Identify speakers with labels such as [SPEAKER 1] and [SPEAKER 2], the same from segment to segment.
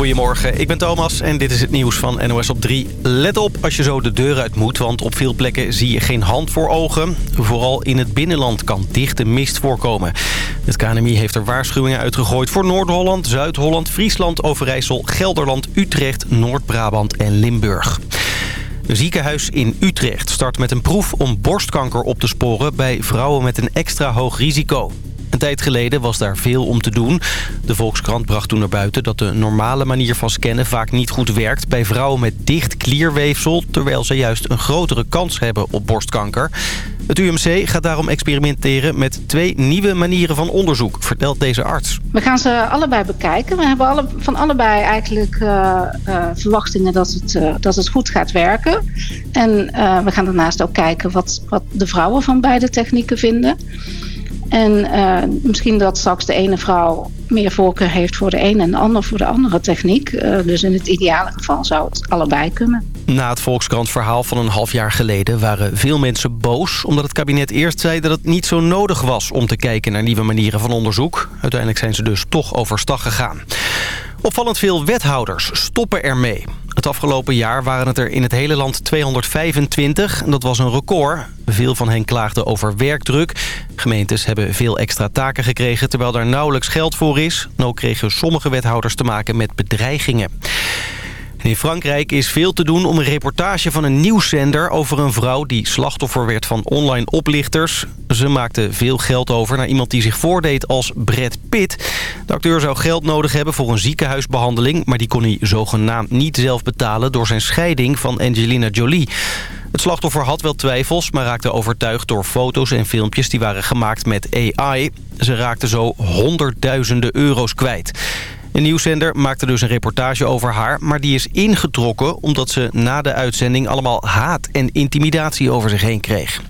[SPEAKER 1] Goedemorgen, ik ben Thomas en dit is het nieuws van NOS op 3. Let op als je zo de deur uit moet, want op veel plekken zie je geen hand voor ogen. Vooral in het binnenland kan dichte mist voorkomen. Het KNMI heeft er waarschuwingen uitgegooid voor Noord-Holland, Zuid-Holland, Friesland, Overijssel, Gelderland, Utrecht, Noord-Brabant en Limburg. Een ziekenhuis in Utrecht start met een proef om borstkanker op te sporen... bij vrouwen met een extra hoog risico. Een tijd geleden was daar veel om te doen. De Volkskrant bracht toen naar buiten dat de normale manier van scannen vaak niet goed werkt... bij vrouwen met dicht klierweefsel, terwijl ze juist een grotere kans hebben op borstkanker. Het UMC gaat daarom experimenteren met twee nieuwe manieren van onderzoek, vertelt deze arts.
[SPEAKER 2] We gaan ze allebei bekijken. We hebben alle, van allebei eigenlijk uh, uh, verwachtingen dat het, uh, dat het goed gaat werken. En we gaan daarnaast ook kijken wat, wat de vrouwen van beide technieken vinden. En uh, misschien dat straks de ene vrouw meer voorkeur heeft voor de een en de ander voor de andere techniek. Uh, dus in het ideale geval zou het allebei kunnen.
[SPEAKER 1] Na het Volkskrant-verhaal van een half jaar geleden waren veel mensen boos... omdat het kabinet eerst zei dat het niet zo nodig was om te kijken naar nieuwe manieren van onderzoek. Uiteindelijk zijn ze dus toch overstag gegaan. Opvallend veel wethouders stoppen ermee. Het afgelopen jaar waren het er in het hele land 225. Dat was een record. Veel van hen klaagden over werkdruk. Gemeentes hebben veel extra taken gekregen... terwijl daar nauwelijks geld voor is. En ook kregen sommige wethouders te maken met bedreigingen. In Frankrijk is veel te doen om een reportage van een nieuwszender... over een vrouw die slachtoffer werd van online oplichters. Ze maakte veel geld over naar iemand die zich voordeed als Brad Pitt. De acteur zou geld nodig hebben voor een ziekenhuisbehandeling... maar die kon hij zogenaamd niet zelf betalen... door zijn scheiding van Angelina Jolie. Het slachtoffer had wel twijfels, maar raakte overtuigd door foto's en filmpjes... die waren gemaakt met AI. Ze raakte zo honderdduizenden euro's kwijt. Een nieuwszender maakte dus een reportage over haar... maar die is ingetrokken omdat ze na de uitzending... allemaal haat en intimidatie over zich heen kreeg.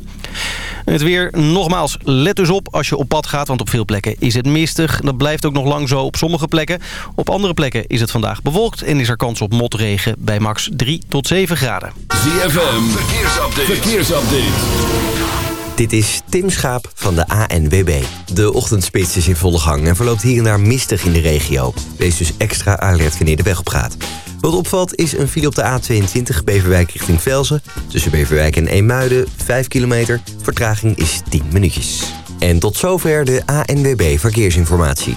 [SPEAKER 1] Het weer, nogmaals, let dus op als je op pad gaat... want op veel plekken is het mistig. Dat blijft ook nog lang zo op sommige plekken. Op andere plekken is het vandaag bewolkt... en is er kans op motregen bij max 3 tot 7 graden.
[SPEAKER 3] ZFM, verkeersupdate. verkeersupdate.
[SPEAKER 4] Dit is Tim Schaap van de ANWB. De ochtendspits is in volle gang en verloopt hier en daar mistig in de regio. Wees dus extra alert wanneer de weg op gaat. Wat opvalt is een file op de A22 Beverwijk richting Velzen. Tussen Beverwijk en Eemuiden, 5 kilometer. Vertraging is 10 minuutjes. En tot zover de ANWB Verkeersinformatie.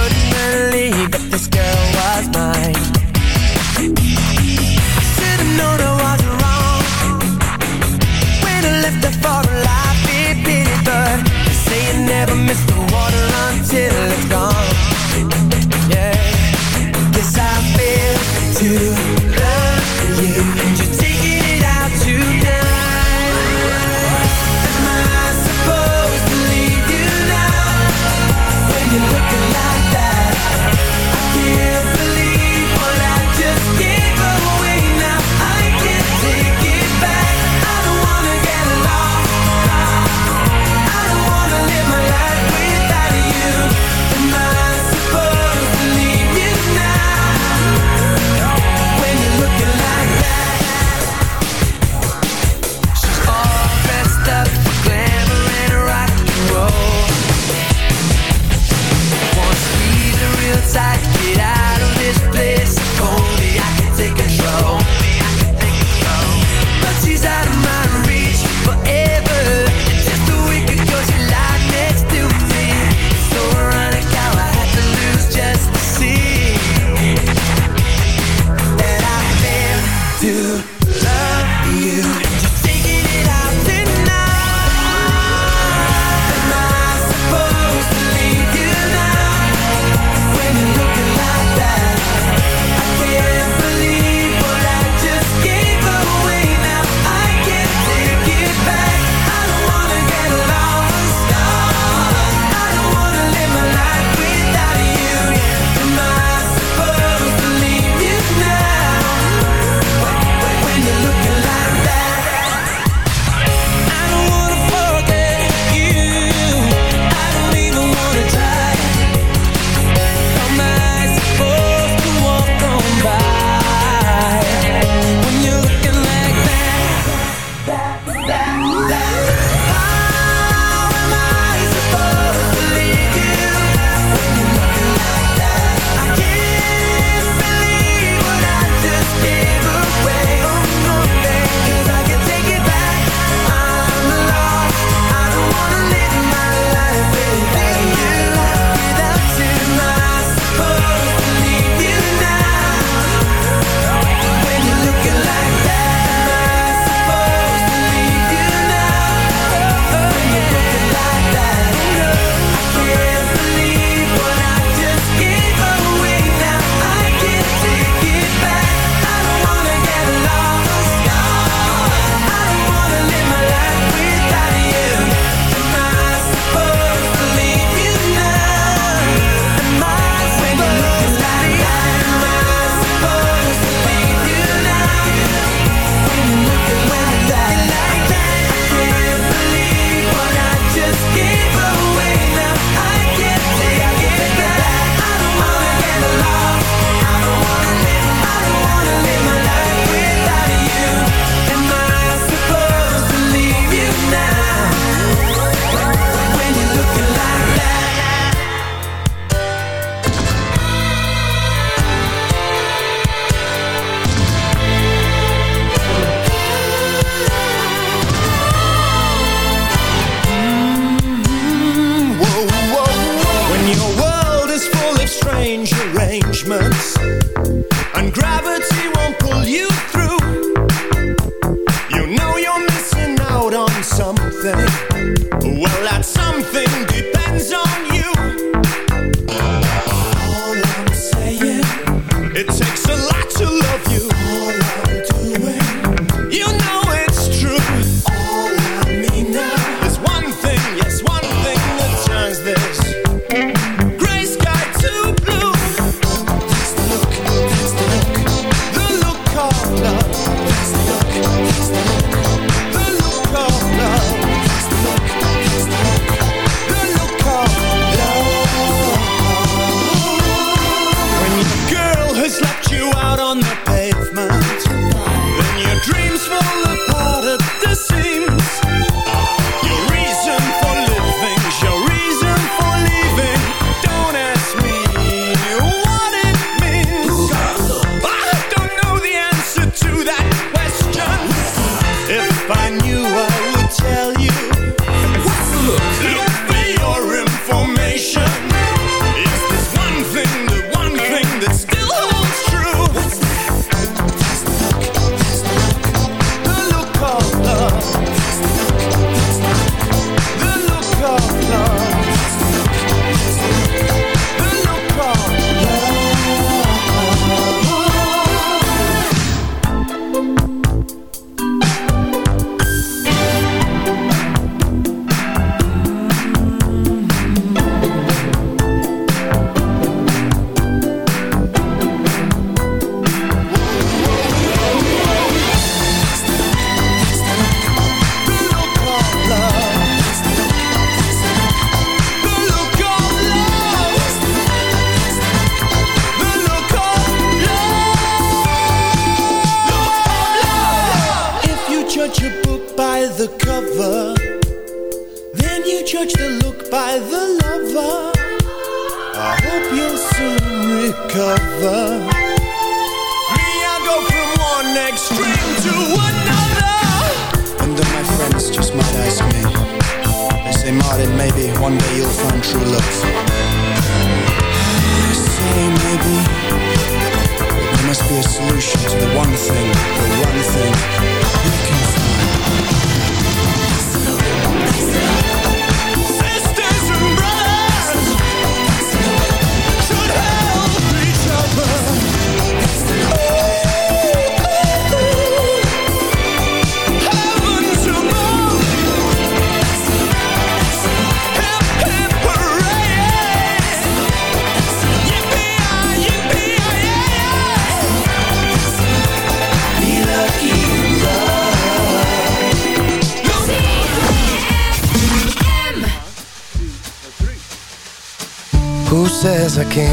[SPEAKER 5] arrangements.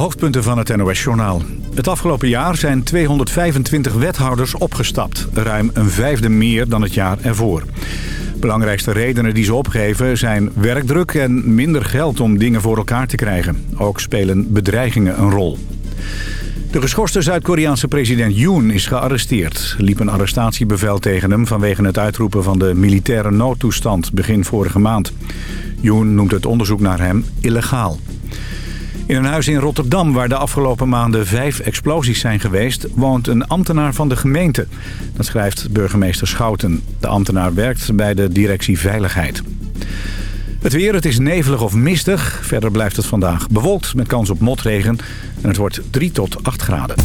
[SPEAKER 6] hoofdpunten van het NOS-journaal. Het afgelopen jaar zijn 225 wethouders opgestapt. Ruim een vijfde meer dan het jaar ervoor. Belangrijkste redenen die ze opgeven zijn werkdruk en minder geld om dingen voor elkaar te krijgen. Ook spelen bedreigingen een rol. De geschorste Zuid-Koreaanse president Yoon is gearresteerd. Liep een arrestatiebevel tegen hem vanwege het uitroepen van de militaire noodtoestand begin vorige maand. Yoon noemt het onderzoek naar hem illegaal. In een huis in Rotterdam, waar de afgelopen maanden vijf explosies zijn geweest... woont een ambtenaar van de gemeente. Dat schrijft burgemeester Schouten. De ambtenaar werkt bij de directie Veiligheid. Het weer, het is nevelig of mistig. Verder blijft het vandaag bewolkt met kans op motregen. En het wordt 3 tot 8 graden.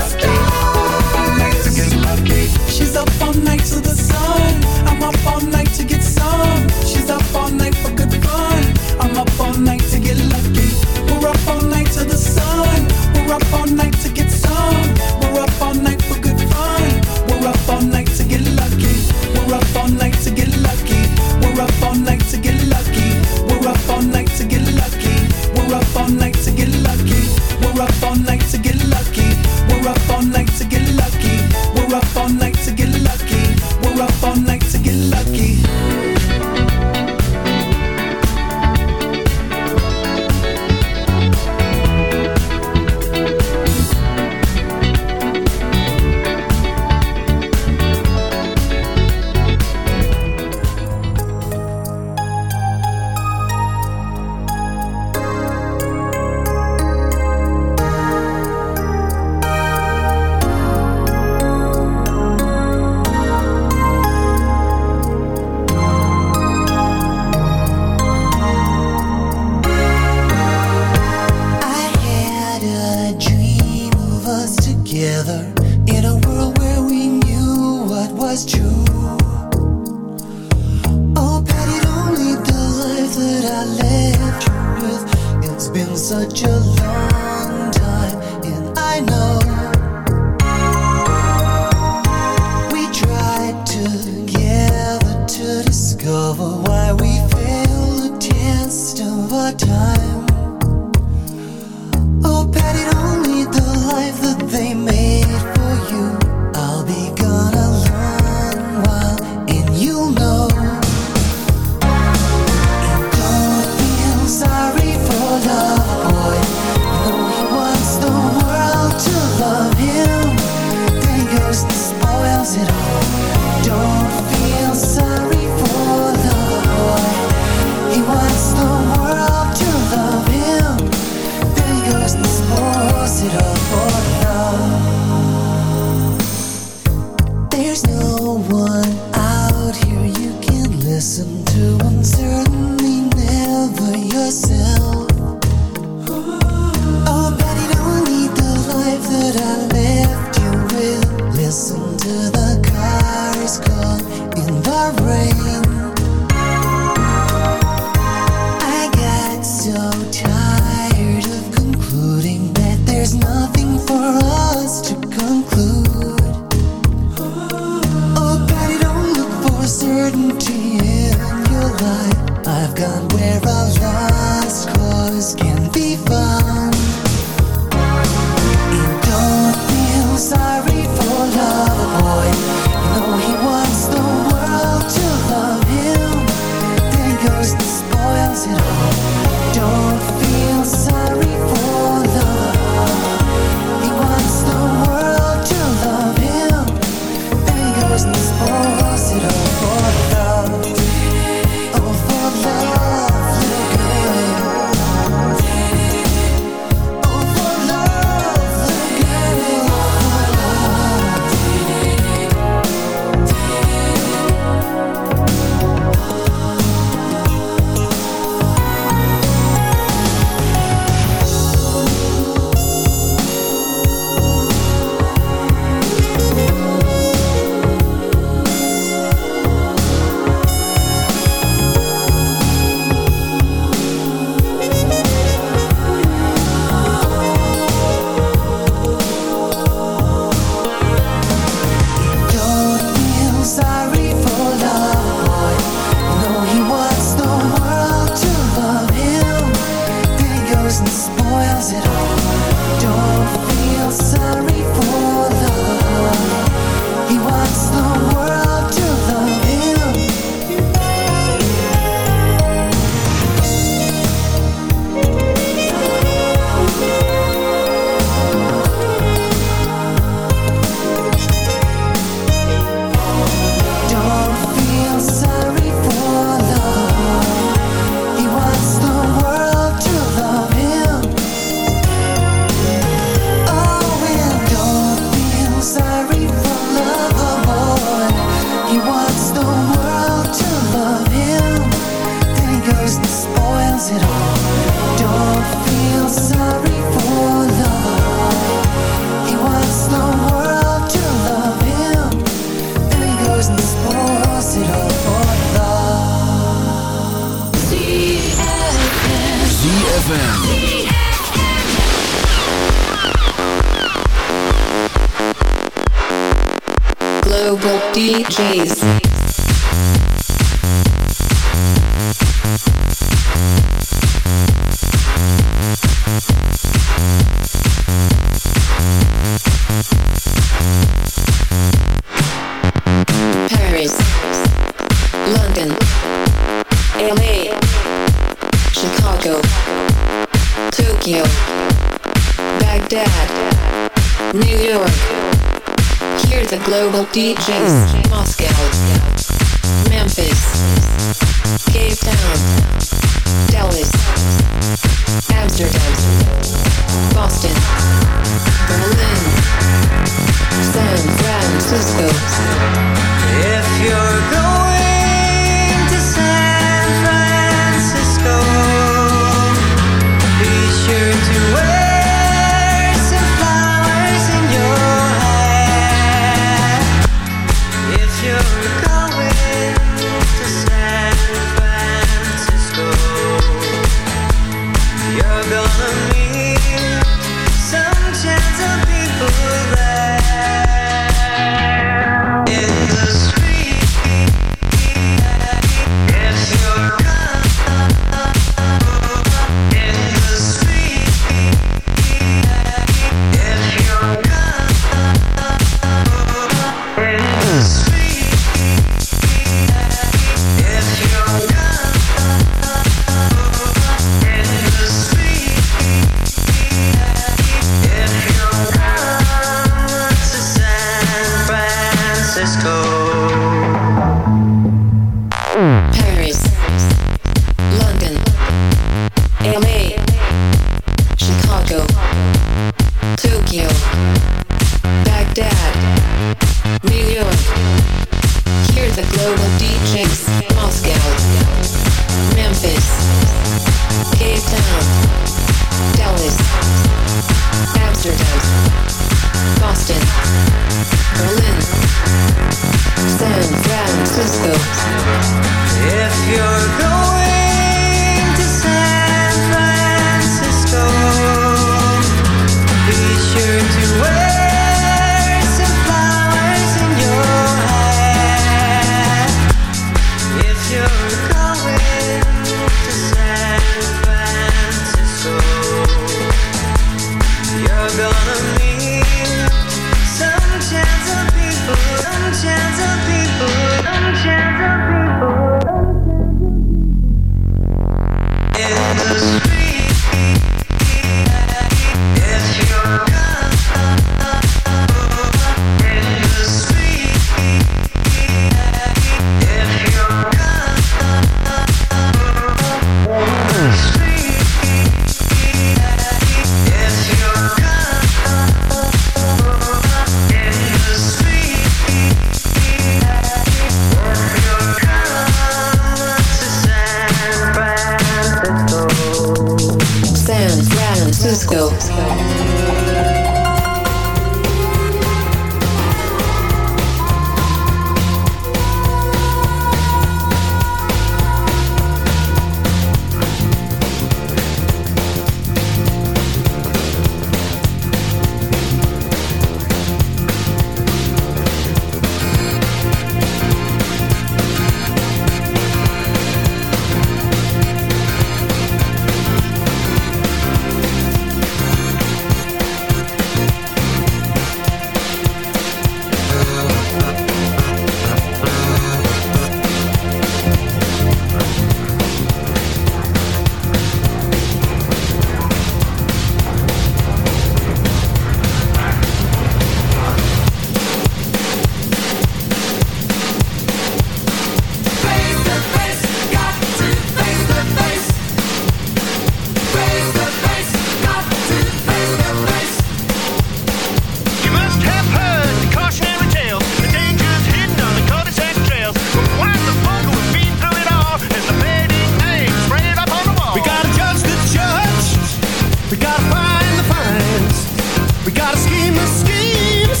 [SPEAKER 5] scheme of schemes.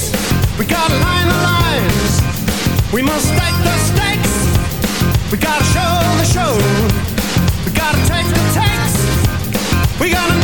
[SPEAKER 5] We gotta line the lines. We must stake the stakes. We gotta show the show. We gotta take the takes. We gotta